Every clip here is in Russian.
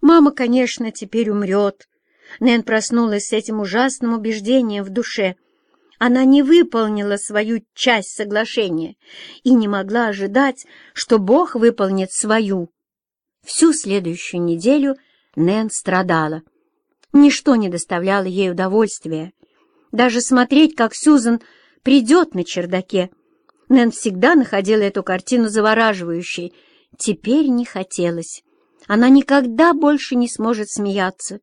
Мама, конечно, теперь умрет. Нэн проснулась с этим ужасным убеждением в душе. Она не выполнила свою часть соглашения и не могла ожидать, что Бог выполнит свою. Всю следующую неделю Нэн страдала. Ничто не доставляло ей удовольствия. Даже смотреть, как Сюзан придет на чердаке. Нэн всегда находила эту картину завораживающей. Теперь не хотелось. Она никогда больше не сможет смеяться.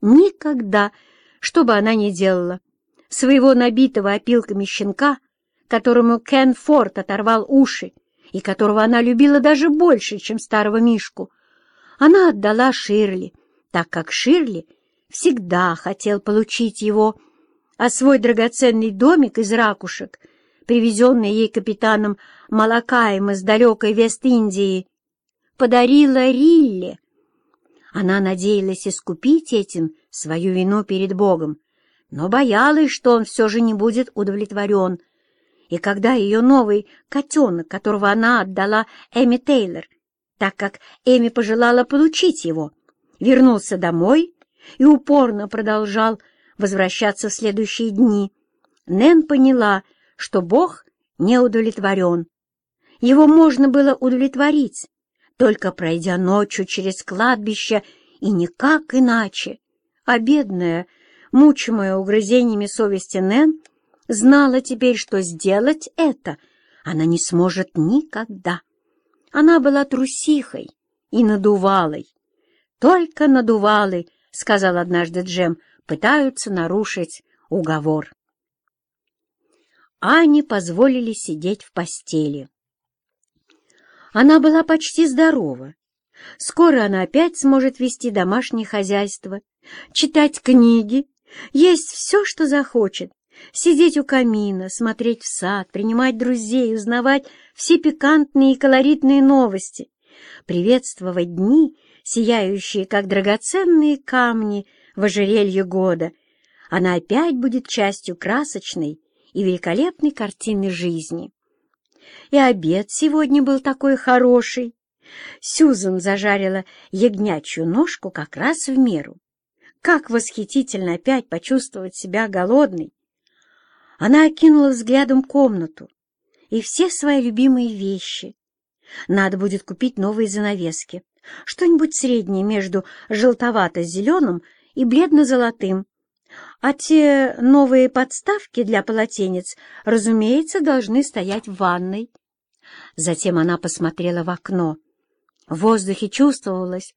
Никогда, что бы она ни делала. Своего набитого опилками щенка, которому Кен Форд оторвал уши, и которого она любила даже больше, чем старого Мишку, она отдала Ширли, так как Ширли всегда хотел получить его, а свой драгоценный домик из ракушек, привезенный ей капитаном Малакаем из далекой Вест-Индии, подарила Рилле. Она надеялась искупить этим свою вину перед Богом, но боялась, что он все же не будет удовлетворен. И когда ее новый котенок, которого она отдала Эми Тейлор, так как Эми пожелала получить его, вернулся домой и упорно продолжал возвращаться в следующие дни, Нэн поняла, что Бог не удовлетворен. Его можно было удовлетворить, только пройдя ночью через кладбище и никак иначе. А бедная, мучимая угрызениями совести Нэн, знала теперь, что сделать это она не сможет никогда. Она была трусихой и надувалой. Только надувалы, — сказал однажды Джем, — пытаются нарушить уговор. Ане позволили сидеть в постели. Она была почти здорова. Скоро она опять сможет вести домашнее хозяйство, читать книги, есть все, что захочет, сидеть у камина, смотреть в сад, принимать друзей, узнавать все пикантные и колоритные новости, приветствовать дни, сияющие, как драгоценные камни в ожерелье года. Она опять будет частью красочной и великолепной картины жизни. И обед сегодня был такой хороший. Сюзан зажарила ягнячью ножку как раз в меру. Как восхитительно опять почувствовать себя голодной! Она окинула взглядом комнату и все свои любимые вещи. Надо будет купить новые занавески, что-нибудь среднее между желтовато-зеленым и бледно-золотым. А те новые подставки для полотенец, разумеется, должны стоять в ванной. Затем она посмотрела в окно. В воздухе чувствовалось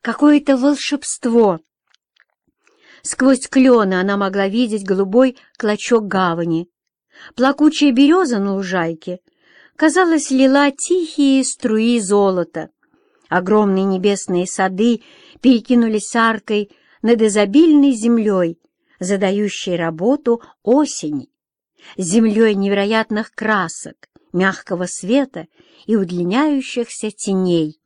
какое-то волшебство. Сквозь клены она могла видеть голубой клочок гавани. Плакучая береза на лужайке, казалось, лила тихие струи золота. Огромные небесные сады перекинулись аркой над изобильной землей, задающей работу осени, землей невероятных красок, мягкого света и удлиняющихся теней.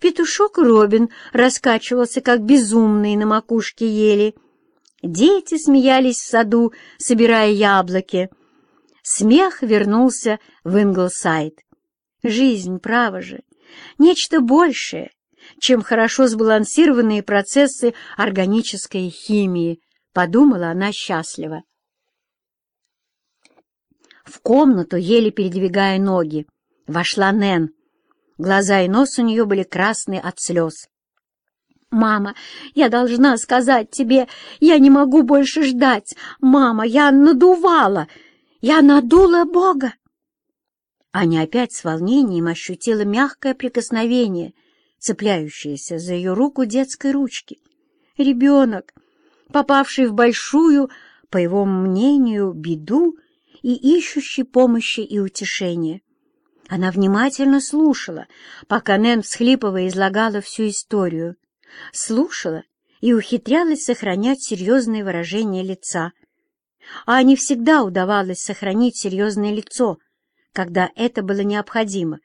Петушок Робин раскачивался, как безумный на макушке ели. Дети смеялись в саду, собирая яблоки. Смех вернулся в Инглсайд. Жизнь, право же, нечто большее, чем хорошо сбалансированные процессы органической химии, подумала она счастливо. В комнату, еле передвигая ноги, вошла Нэн. Глаза и нос у нее были красные от слез. «Мама, я должна сказать тебе, я не могу больше ждать. Мама, я надувала, я надула Бога!» Аня опять с волнением ощутила мягкое прикосновение, цепляющееся за ее руку детской ручки. Ребенок, попавший в большую, по его мнению, беду и ищущий помощи и утешения. Она внимательно слушала, пока Нэн, всхлипывая, излагала всю историю. Слушала и ухитрялась сохранять серьезное выражение лица. А не всегда удавалось сохранить серьезное лицо, когда это было необходимо,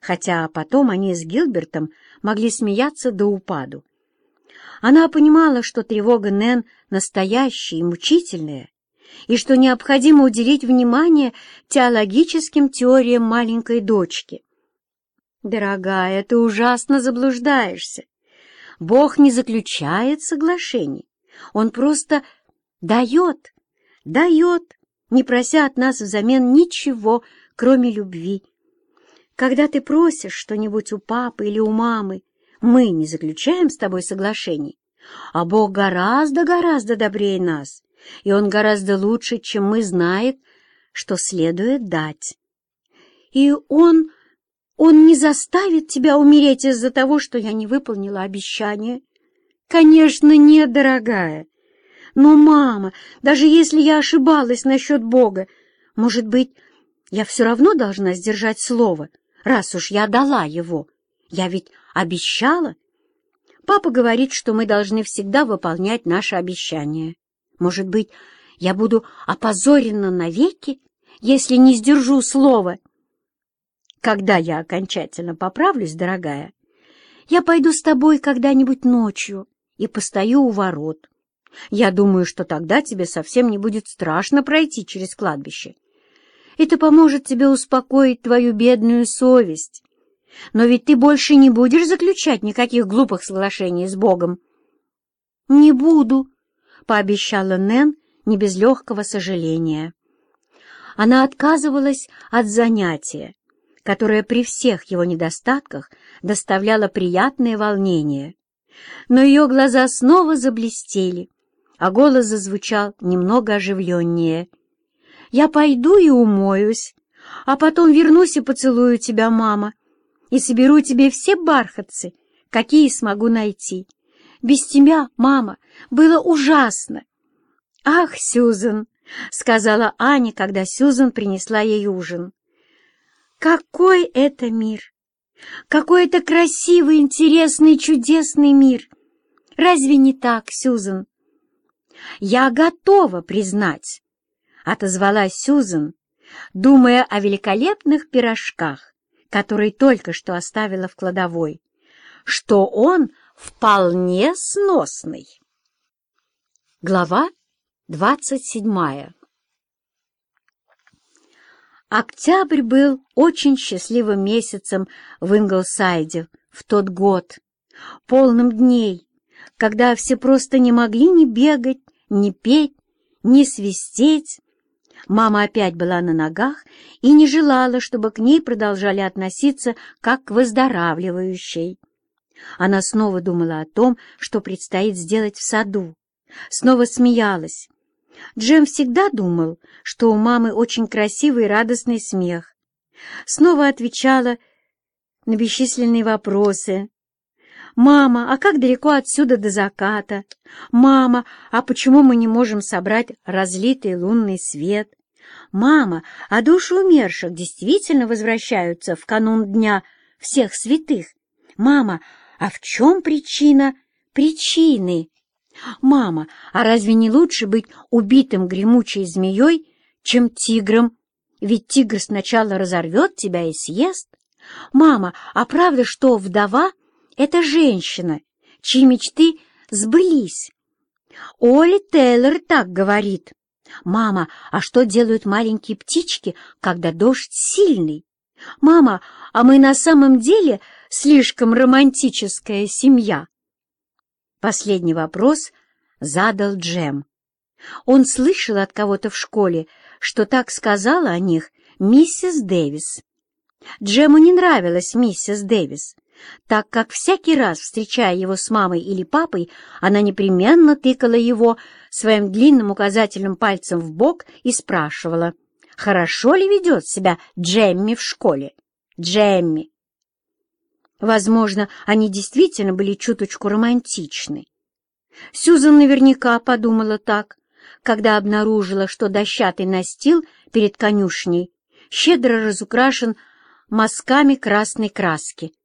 хотя потом они с Гилбертом могли смеяться до упаду. Она понимала, что тревога Нэн настоящая и мучительная, и что необходимо уделить внимание теологическим теориям маленькой дочки. «Дорогая, ты ужасно заблуждаешься. Бог не заключает соглашений. Он просто дает, дает, не прося от нас взамен ничего, кроме любви. Когда ты просишь что-нибудь у папы или у мамы, мы не заключаем с тобой соглашений, а Бог гораздо-гораздо добрее нас, и Он гораздо лучше, чем мы, знает, что следует дать. И Он, Он не заставит тебя умереть из-за того, что я не выполнила обещание? Конечно, нет, дорогая. Но, мама, даже если я ошибалась насчет Бога, может быть, я все равно должна сдержать слово, раз уж я дала его. Я ведь обещала. Папа говорит, что мы должны всегда выполнять наши обещания. Может быть, я буду опозорена навеки, если не сдержу слова. Когда я окончательно поправлюсь, дорогая, я пойду с тобой когда-нибудь ночью и постою у ворот. Я думаю, что тогда тебе совсем не будет страшно пройти через кладбище. Это поможет тебе успокоить твою бедную совесть. Но ведь ты больше не будешь заключать никаких глупых соглашений с Богом. — Не буду, — пообещала Нэн не без легкого сожаления. Она отказывалась от занятия, которое при всех его недостатках доставляло приятное волнение. Но ее глаза снова заблестели, а голос зазвучал немного оживленнее. «Я пойду и умоюсь, а потом вернусь и поцелую тебя, мама, и соберу тебе все бархатцы, какие смогу найти. Без тебя, мама, было ужасно. Ах, Сюзан, — сказала Аня, когда Сюзан принесла ей ужин. Какой это мир! Какой это красивый, интересный, чудесный мир! Разве не так, Сюзан? Я готова признать, — отозвалась Сюзан, думая о великолепных пирожках, который только что оставила в кладовой, что он вполне сносный. Глава двадцать седьмая Октябрь был очень счастливым месяцем в Инглсайде в тот год, полным дней, когда все просто не могли ни бегать, ни петь, ни свистеть, Мама опять была на ногах и не желала, чтобы к ней продолжали относиться как к выздоравливающей. Она снова думала о том, что предстоит сделать в саду. Снова смеялась. Джем всегда думал, что у мамы очень красивый и радостный смех. Снова отвечала на бесчисленные вопросы, «Мама, а как далеко отсюда до заката? Мама, а почему мы не можем собрать разлитый лунный свет? Мама, а души умерших действительно возвращаются в канун Дня всех святых? Мама, а в чем причина причины? Мама, а разве не лучше быть убитым гремучей змеей, чем тигром? Ведь тигр сначала разорвет тебя и съест. Мама, а правда, что вдова — это женщина, чьи мечты сбылись. Оли Тейлор так говорит. «Мама, а что делают маленькие птички, когда дождь сильный? Мама, а мы на самом деле слишком романтическая семья?» Последний вопрос задал Джем. Он слышал от кого-то в школе, что так сказала о них миссис Дэвис. Джему не нравилась миссис Дэвис, так как всякий раз, встречая его с мамой или папой, она непременно тыкала его своим длинным указательным пальцем в бок и спрашивала, хорошо ли ведет себя Джемми в школе. Джемми. Возможно, они действительно были чуточку романтичны. Сюзан наверняка подумала так, когда обнаружила, что дощатый настил перед конюшней щедро разукрашен мазками красной краски,